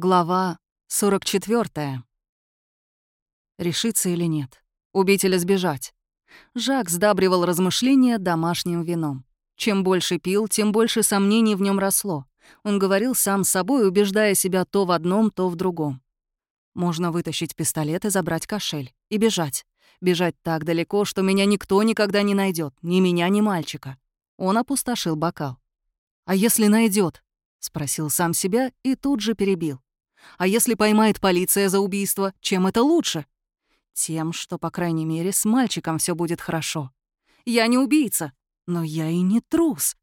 Глава 44. Решиться или нет? Убить или сбежать? Жак сдабривал размышления домашним вином. Чем больше пил, тем больше сомнений в нем росло. Он говорил сам с собой, убеждая себя то в одном, то в другом. Можно вытащить пистолет и забрать кошель. И бежать. Бежать так далеко, что меня никто никогда не найдет, ни меня, ни мальчика. Он опустошил бокал. «А если найдет? спросил сам себя и тут же перебил. А если поймает полиция за убийство, чем это лучше? Тем, что, по крайней мере, с мальчиком все будет хорошо. Я не убийца, но я и не трус.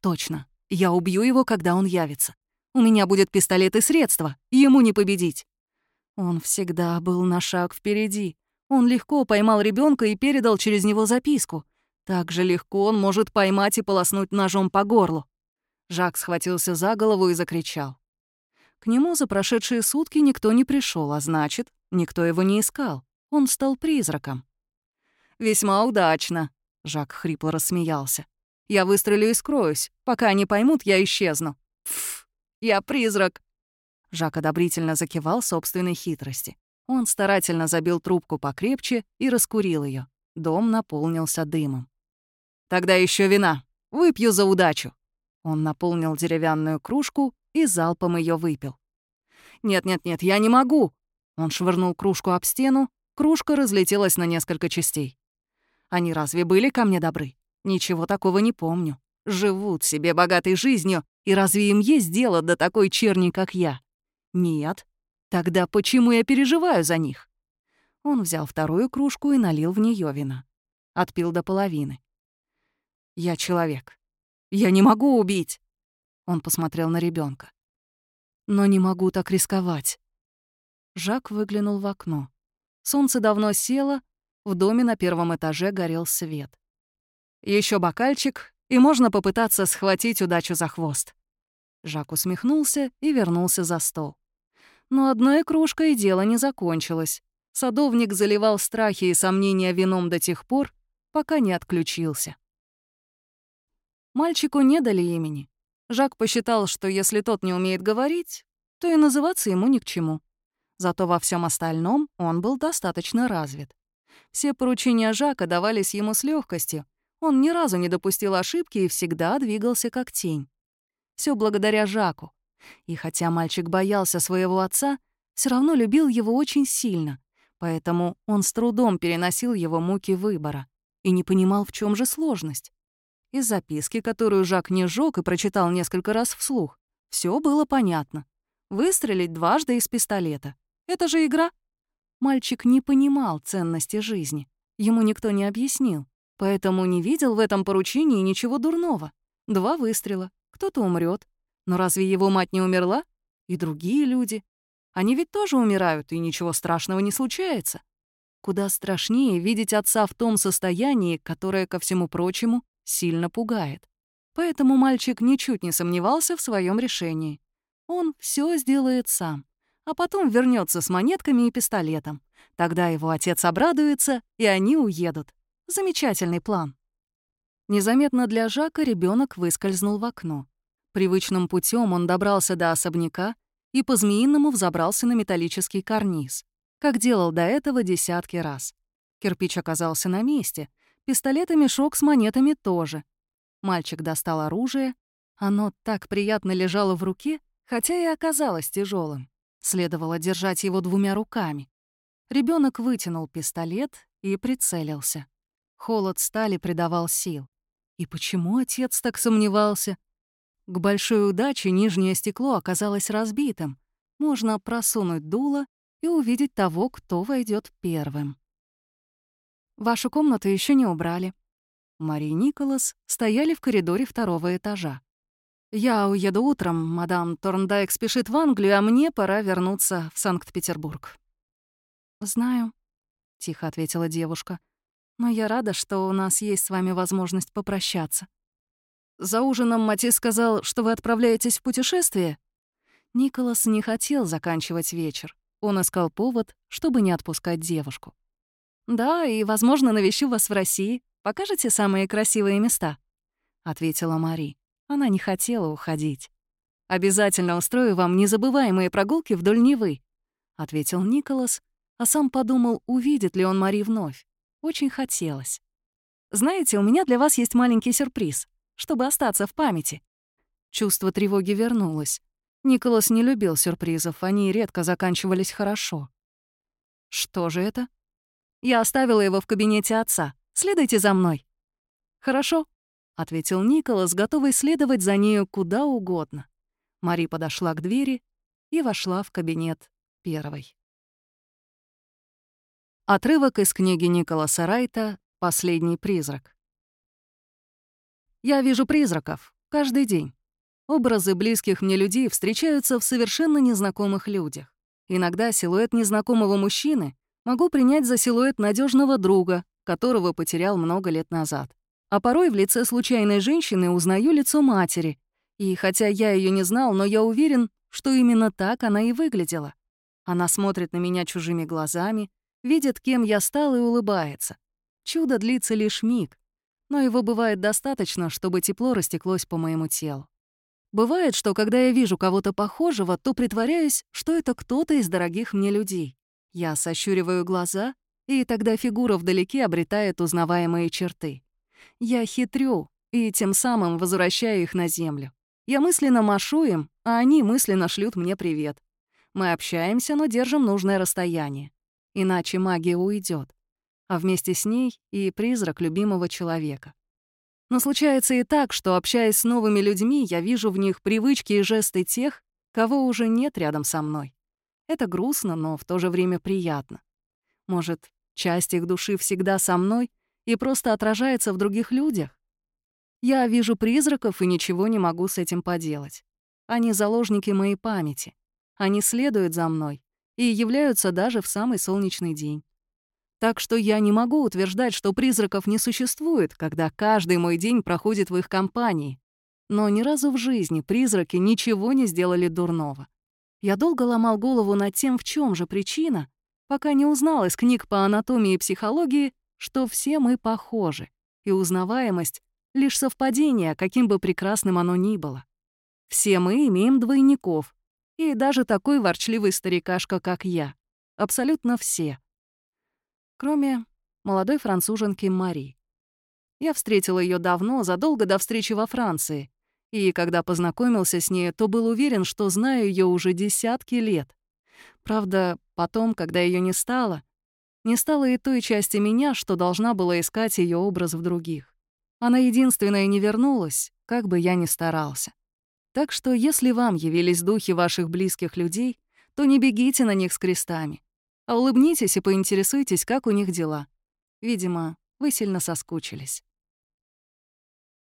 Точно, я убью его, когда он явится. У меня будет пистолет и средства, ему не победить. Он всегда был на шаг впереди. Он легко поймал ребенка и передал через него записку. Так же легко он может поймать и полоснуть ножом по горлу. Жак схватился за голову и закричал. К нему за прошедшие сутки никто не пришел, а значит, никто его не искал. Он стал призраком. «Весьма удачно», — Жак хрипло рассмеялся. «Я выстрелю и скроюсь. Пока они поймут, я исчезну. Пф, я призрак». Жак одобрительно закивал собственной хитрости. Он старательно забил трубку покрепче и раскурил ее. Дом наполнился дымом. «Тогда еще вина. Выпью за удачу». Он наполнил деревянную кружку и залпом ее выпил. «Нет-нет-нет, я не могу!» Он швырнул кружку об стену, кружка разлетелась на несколько частей. «Они разве были ко мне добры? Ничего такого не помню. Живут себе богатой жизнью, и разве им есть дело до такой черни, как я? Нет. Тогда почему я переживаю за них?» Он взял вторую кружку и налил в нее вина. Отпил до половины. «Я человек. Я не могу убить!» Он посмотрел на ребенка. «Но не могу так рисковать». Жак выглянул в окно. Солнце давно село, в доме на первом этаже горел свет. Еще бокальчик, и можно попытаться схватить удачу за хвост. Жак усмехнулся и вернулся за стол. Но одной кружкой дело не закончилось. Садовник заливал страхи и сомнения вином до тех пор, пока не отключился. Мальчику не дали имени. Жак посчитал, что если тот не умеет говорить, то и называться ему ни к чему. Зато во всем остальном он был достаточно развит. Все поручения Жака давались ему с легкостью. Он ни разу не допустил ошибки и всегда двигался как тень. Все благодаря Жаку. И хотя мальчик боялся своего отца, все равно любил его очень сильно, поэтому он с трудом переносил его муки выбора и не понимал, в чем же сложность. Из записки, которую Жак не сжёг и прочитал несколько раз вслух, все было понятно. Выстрелить дважды из пистолета. Это же игра. Мальчик не понимал ценности жизни. Ему никто не объяснил. Поэтому не видел в этом поручении ничего дурного. Два выстрела. Кто-то умрет. Но разве его мать не умерла? И другие люди. Они ведь тоже умирают, и ничего страшного не случается. Куда страшнее видеть отца в том состоянии, которое, ко всему прочему, сильно пугает. Поэтому мальчик ничуть не сомневался в своем решении. Он все сделает сам, а потом вернется с монетками и пистолетом. Тогда его отец обрадуется, и они уедут. Замечательный план. Незаметно для Жака ребенок выскользнул в окно. Привычным путем он добрался до особняка и по-змеиному взобрался на металлический карниз, как делал до этого десятки раз. Кирпич оказался на месте, Пистолет и мешок с монетами тоже. Мальчик достал оружие. Оно так приятно лежало в руке, хотя и оказалось тяжелым. Следовало держать его двумя руками. Ребенок вытянул пистолет и прицелился. Холод стали придавал сил. И почему отец так сомневался? К большой удаче нижнее стекло оказалось разбитым. Можно просунуть дуло и увидеть того, кто войдет первым. Вашу комнату еще не убрали». Мари и Николас стояли в коридоре второго этажа. «Я уеду утром, мадам Торндайк спешит в Англию, а мне пора вернуться в Санкт-Петербург». «Знаю», — тихо ответила девушка. «Но я рада, что у нас есть с вами возможность попрощаться». «За ужином Мати сказал, что вы отправляетесь в путешествие?» Николас не хотел заканчивать вечер. Он искал повод, чтобы не отпускать девушку. «Да, и, возможно, навещу вас в России. Покажете самые красивые места?» — ответила Мари. Она не хотела уходить. Обязательно устрою вам незабываемые прогулки вдоль Невы», — ответил Николас, а сам подумал, увидит ли он Мари вновь. Очень хотелось. «Знаете, у меня для вас есть маленький сюрприз, чтобы остаться в памяти». Чувство тревоги вернулось. Николас не любил сюрпризов, они редко заканчивались хорошо. «Что же это?» «Я оставила его в кабинете отца. Следуйте за мной». «Хорошо», — ответил Николас, готовый следовать за нею куда угодно. Мари подошла к двери и вошла в кабинет первой. Отрывок из книги Николаса Райта «Последний призрак». Я вижу призраков каждый день. Образы близких мне людей встречаются в совершенно незнакомых людях. Иногда силуэт незнакомого мужчины могу принять за силуэт надежного друга, которого потерял много лет назад. А порой в лице случайной женщины узнаю лицо матери, и хотя я ее не знал, но я уверен, что именно так она и выглядела. Она смотрит на меня чужими глазами, видит, кем я стал, и улыбается. Чудо длится лишь миг, но его бывает достаточно, чтобы тепло растеклось по моему телу. Бывает, что когда я вижу кого-то похожего, то притворяюсь, что это кто-то из дорогих мне людей. Я сощуриваю глаза, и тогда фигура вдалеке обретает узнаваемые черты. Я хитрю, и тем самым возвращаю их на землю. Я мысленно машу им, а они мысленно шлют мне привет. Мы общаемся, но держим нужное расстояние. Иначе магия уйдет, а вместе с ней и призрак любимого человека. Но случается и так, что, общаясь с новыми людьми, я вижу в них привычки и жесты тех, кого уже нет рядом со мной. Это грустно, но в то же время приятно. Может, часть их души всегда со мной и просто отражается в других людях? Я вижу призраков и ничего не могу с этим поделать. Они заложники моей памяти. Они следуют за мной и являются даже в самый солнечный день. Так что я не могу утверждать, что призраков не существует, когда каждый мой день проходит в их компании. Но ни разу в жизни призраки ничего не сделали дурного. Я долго ломал голову над тем, в чем же причина, пока не узнал из книг по анатомии и психологии, что все мы похожи, и узнаваемость лишь совпадение, каким бы прекрасным оно ни было. Все мы имеем двойников, и даже такой ворчливый старикашка, как я. Абсолютно все. Кроме молодой француженки Мари. Я встретил ее давно, задолго до встречи во Франции, и когда познакомился с ней, то был уверен, что знаю ее уже десятки лет. Правда, потом, когда ее не стало, не стало и той части меня, что должна была искать ее образ в других. Она единственная не вернулась, как бы я ни старался. Так что если вам явились духи ваших близких людей, то не бегите на них с крестами, а улыбнитесь и поинтересуйтесь, как у них дела. Видимо, вы сильно соскучились.